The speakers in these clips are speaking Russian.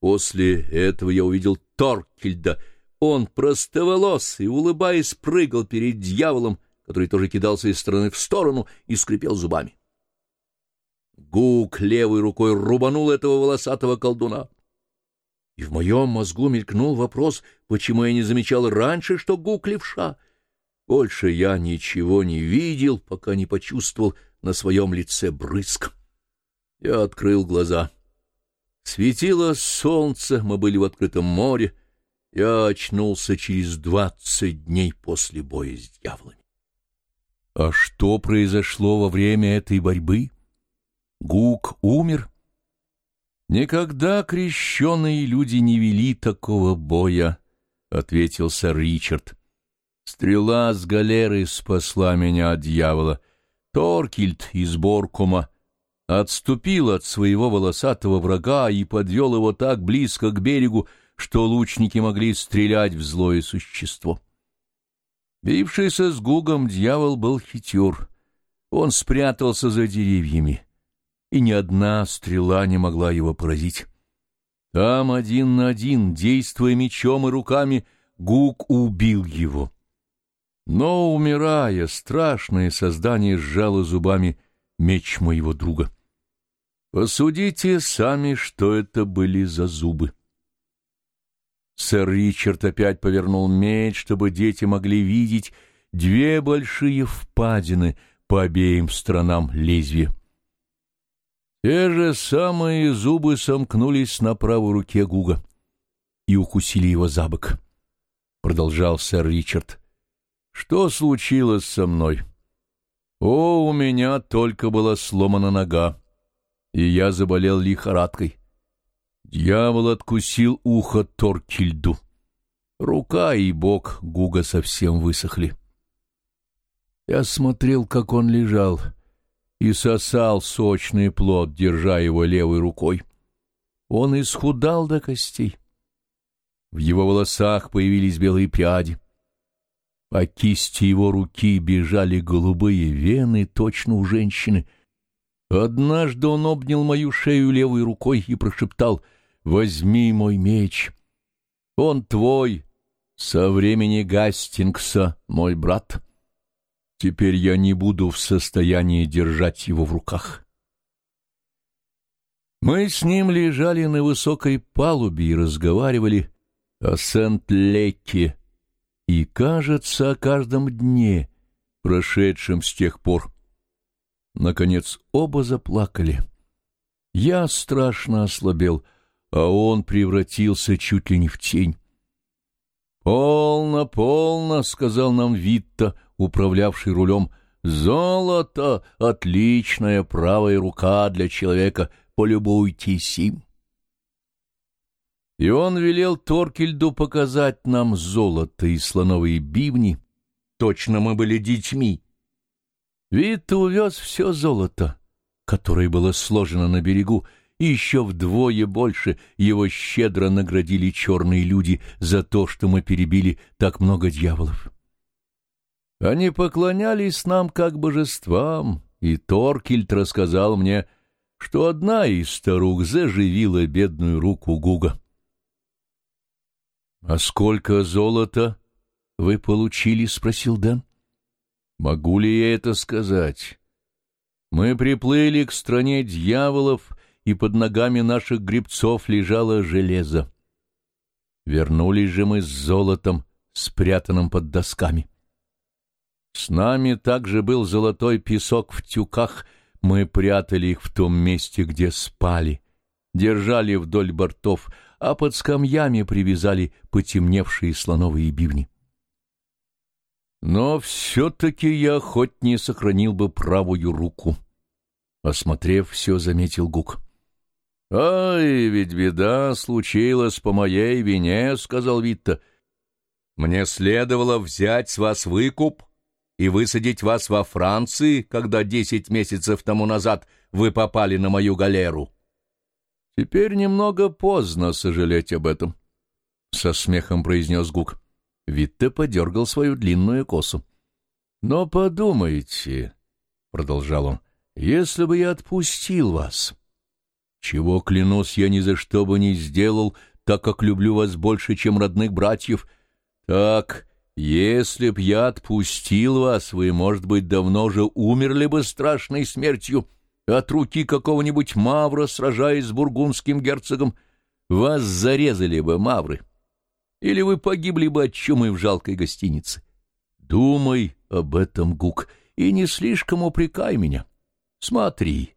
После этого я увидел Торкельда. Он простоволос и, улыбаясь, прыгал перед дьяволом, который тоже кидался из стороны в сторону и скрипел зубами. Гук левой рукой рубанул этого волосатого колдуна. И в моем мозгу мелькнул вопрос, почему я не замечал раньше, что Гук левша. Больше я ничего не видел, пока не почувствовал на своем лице брызг. Я открыл глаза. Светило солнце, мы были в открытом море. Я очнулся через двадцать дней после боя с дьяволами. А что произошло во время этой борьбы? Гук умер? Никогда крещенные люди не вели такого боя, — ответил сэр Ричард. Стрела с галеры спасла меня от дьявола. Торкильд из Боркума отступил от своего волосатого врага и подвел его так близко к берегу, что лучники могли стрелять в злое существо. Бившийся с Гугом дьявол был хитер. Он спрятался за деревьями и ни одна стрела не могла его поразить. Там один на один, действуя мечом и руками, Гук убил его. Но, умирая, страшное создание сжало зубами меч моего друга. Посудите сами, что это были за зубы. Сэр Ричард опять повернул меч, чтобы дети могли видеть две большие впадины по обеим сторонам лезвия. Те же самые зубы сомкнулись на правой руке Гуга и укусили его за бок. Продолжал сэр Ричард. Что случилось со мной? О, у меня только была сломана нога, и я заболел лихорадкой. Дьявол откусил ухо Торкильду. Рука и бок Гуга совсем высохли. Я смотрел, как он лежал — и сосал сочный плод, держа его левой рукой. Он исхудал до костей. В его волосах появились белые пряди. По кисти его руки бежали голубые вены, точно у женщины. Однажды он обнял мою шею левой рукой и прошептал «Возьми мой меч. Он твой со времени Гастингса, мой брат». Теперь я не буду в состоянии держать его в руках. Мы с ним лежали на высокой палубе и разговаривали о Сент-Лекке и, кажется, о каждом дне, прошедшем с тех пор. Наконец оба заплакали. Я страшно ослабел, а он превратился чуть ли не в тень. «Полно, полно», — сказал нам Витта, управлявший рулем. «Золото — отличная правая рука для человека, полюбуйтесь им». И он велел Торкельду показать нам золото и слоновые бивни. Точно мы были детьми. Витта увез все золото, которое было сложено на берегу, и еще вдвое больше его щедро наградили черные люди за то, что мы перебили так много дьяволов. Они поклонялись нам как божествам, и Торкельт рассказал мне, что одна из старух заживила бедную руку Гуга. — А сколько золота вы получили? — спросил Дэн. — Могу ли я это сказать? Мы приплыли к стране дьяволов, и под ногами наших грибцов лежало железо. Вернулись же мы с золотом, спрятанным под досками. — с нами также был золотой песок в тюках, мы прятали их в том месте, где спали, держали вдоль бортов, а под скамьями привязали потемневшие слоновые бивни. Но все-таки я хоть не сохранил бы правую руку. Осмотрев все, заметил Гук. — Ай, ведь беда случилась по моей вине, — сказал Витта. — Мне следовало взять с вас выкуп и высадить вас во Франции, когда десять месяцев тому назад вы попали на мою галеру. Теперь немного поздно сожалеть об этом, — со смехом произнес Гук. Витте подергал свою длинную косу. — Но подумайте, — продолжал он, — если бы я отпустил вас, чего, клянусь, я ни за что бы не сделал, так как люблю вас больше, чем родных братьев. Так, если б я отпустил вас, вы, может быть, давно же умерли бы страшной смертью от руки какого-нибудь мавра, сражаясь с бургундским герцогом. Вас зарезали бы мавры, или вы погибли бы от чумы в жалкой гостинице. Думай об этом, Гук, и не слишком упрекай меня. Смотри,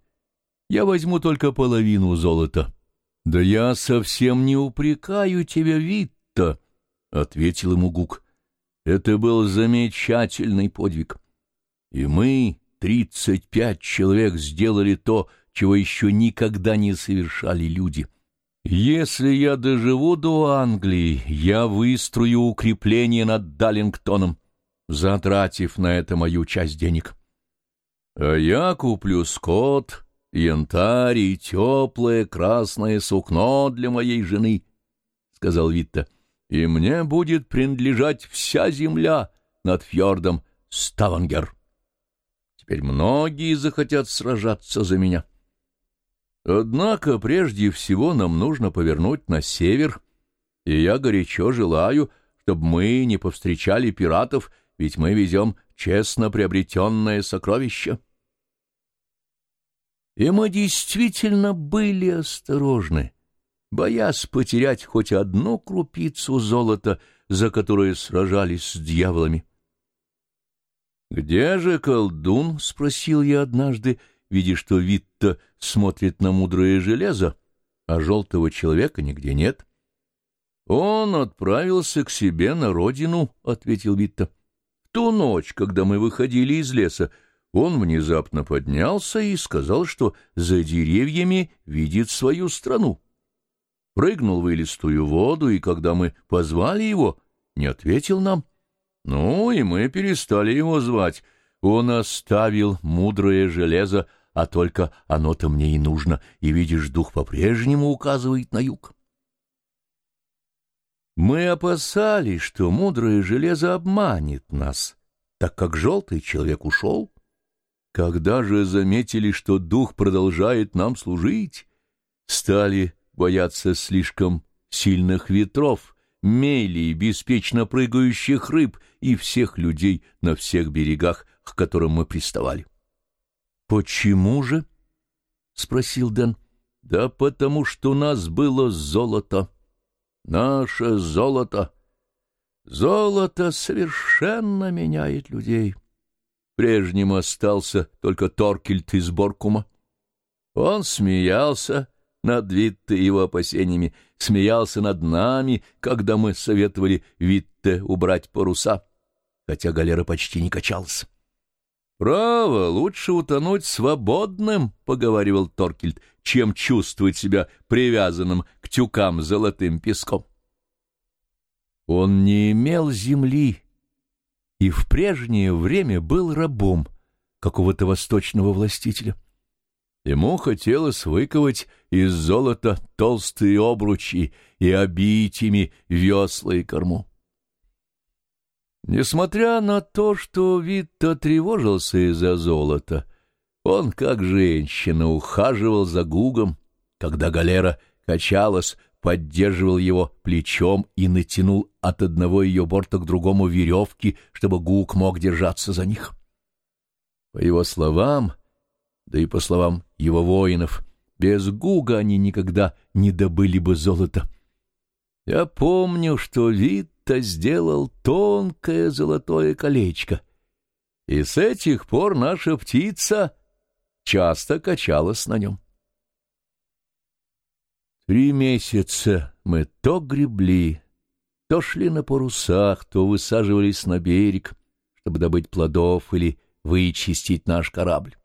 я возьму только половину золота. — Да я совсем не упрекаю тебя, Витта, — ответил ему Гук. Это был замечательный подвиг. И мы, тридцать пять человек, сделали то, чего еще никогда не совершали люди. Если я доживу до Англии, я выстрою укрепление над Даллингтоном, затратив на это мою часть денег. А я куплю скот, янтарь и теплое красное сукно для моей жены, — сказал Витта и мне будет принадлежать вся земля над фьордом Ставангер. Теперь многие захотят сражаться за меня. Однако прежде всего нам нужно повернуть на север, и я горячо желаю, чтобы мы не повстречали пиратов, ведь мы везем честно приобретенное сокровище. И мы действительно были осторожны боясь потерять хоть одну крупицу золота, за которое сражались с дьяволами. «Где же колдун?» — спросил я однажды, видя, что Витта смотрит на мудрое железо, а желтого человека нигде нет. «Он отправился к себе на родину», — ответил Витта. «В ту ночь, когда мы выходили из леса, он внезапно поднялся и сказал, что за деревьями видит свою страну прыгнул в илистую воду, и когда мы позвали его, не ответил нам. Ну, и мы перестали его звать. Он оставил мудрое железо, а только оно-то мне и нужно, и, видишь, дух по-прежнему указывает на юг. Мы опасались, что мудрое железо обманет нас, так как желтый человек ушел. Когда же заметили, что дух продолжает нам служить, стали боятся слишком сильных ветров, мелей, беспечно прыгающих рыб и всех людей на всех берегах, к которым мы приставали. — Почему же? — спросил Дэн. — Да потому что у нас было золото. Наше золото. Золото совершенно меняет людей. Прежним остался только Торкельт из Боркума. Он смеялся над Витте его опасениями, смеялся над нами, когда мы советовали Витте убрать паруса, хотя галера почти не качалась. «Право, лучше утонуть свободным», — поговаривал Торкельд, «чем чувствовать себя привязанным к тюкам золотым песком». Он не имел земли и в прежнее время был рабом какого-то восточного властителя. Ему хотелось выковать из золота толстые обручи и обить ими весла и корму. Несмотря на то, что Витто тревожился из-за золота, он, как женщина, ухаживал за Гугом, когда галера качалась, поддерживал его плечом и натянул от одного ее борта к другому веревки, чтобы Гуг мог держаться за них. По его словам, да и по словам его воинов, без Гуга они никогда не добыли бы золота. Я помню, что Витта сделал тонкое золотое колечко, и с этих пор наша птица часто качалась на нем. Три месяца мы то гребли, то шли на парусах, то высаживались на берег, чтобы добыть плодов или вычистить наш корабль.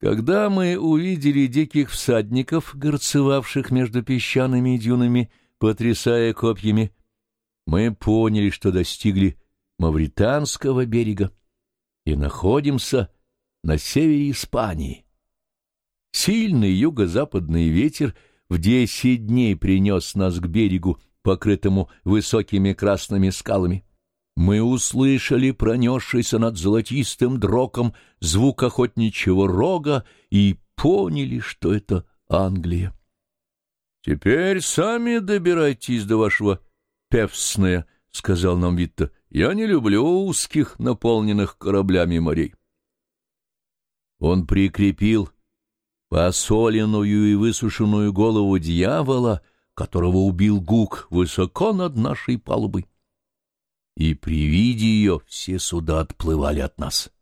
Когда мы увидели диких всадников, горцевавших между песчаными дюнами, потрясая копьями, мы поняли, что достигли Мавританского берега и находимся на севере Испании. Сильный юго-западный ветер в десять дней принес нас к берегу, покрытому высокими красными скалами мы услышали пронесшийся над золотистым дроком звук охотничьего рога и поняли, что это Англия. «Теперь сами добирайтесь до вашего Певсная», — сказал нам Витта. «Я не люблю узких, наполненных кораблями морей». Он прикрепил посоленную и высушенную голову дьявола, которого убил Гук, высоко над нашей палубой. И при виде ее все суда отплывали от нас.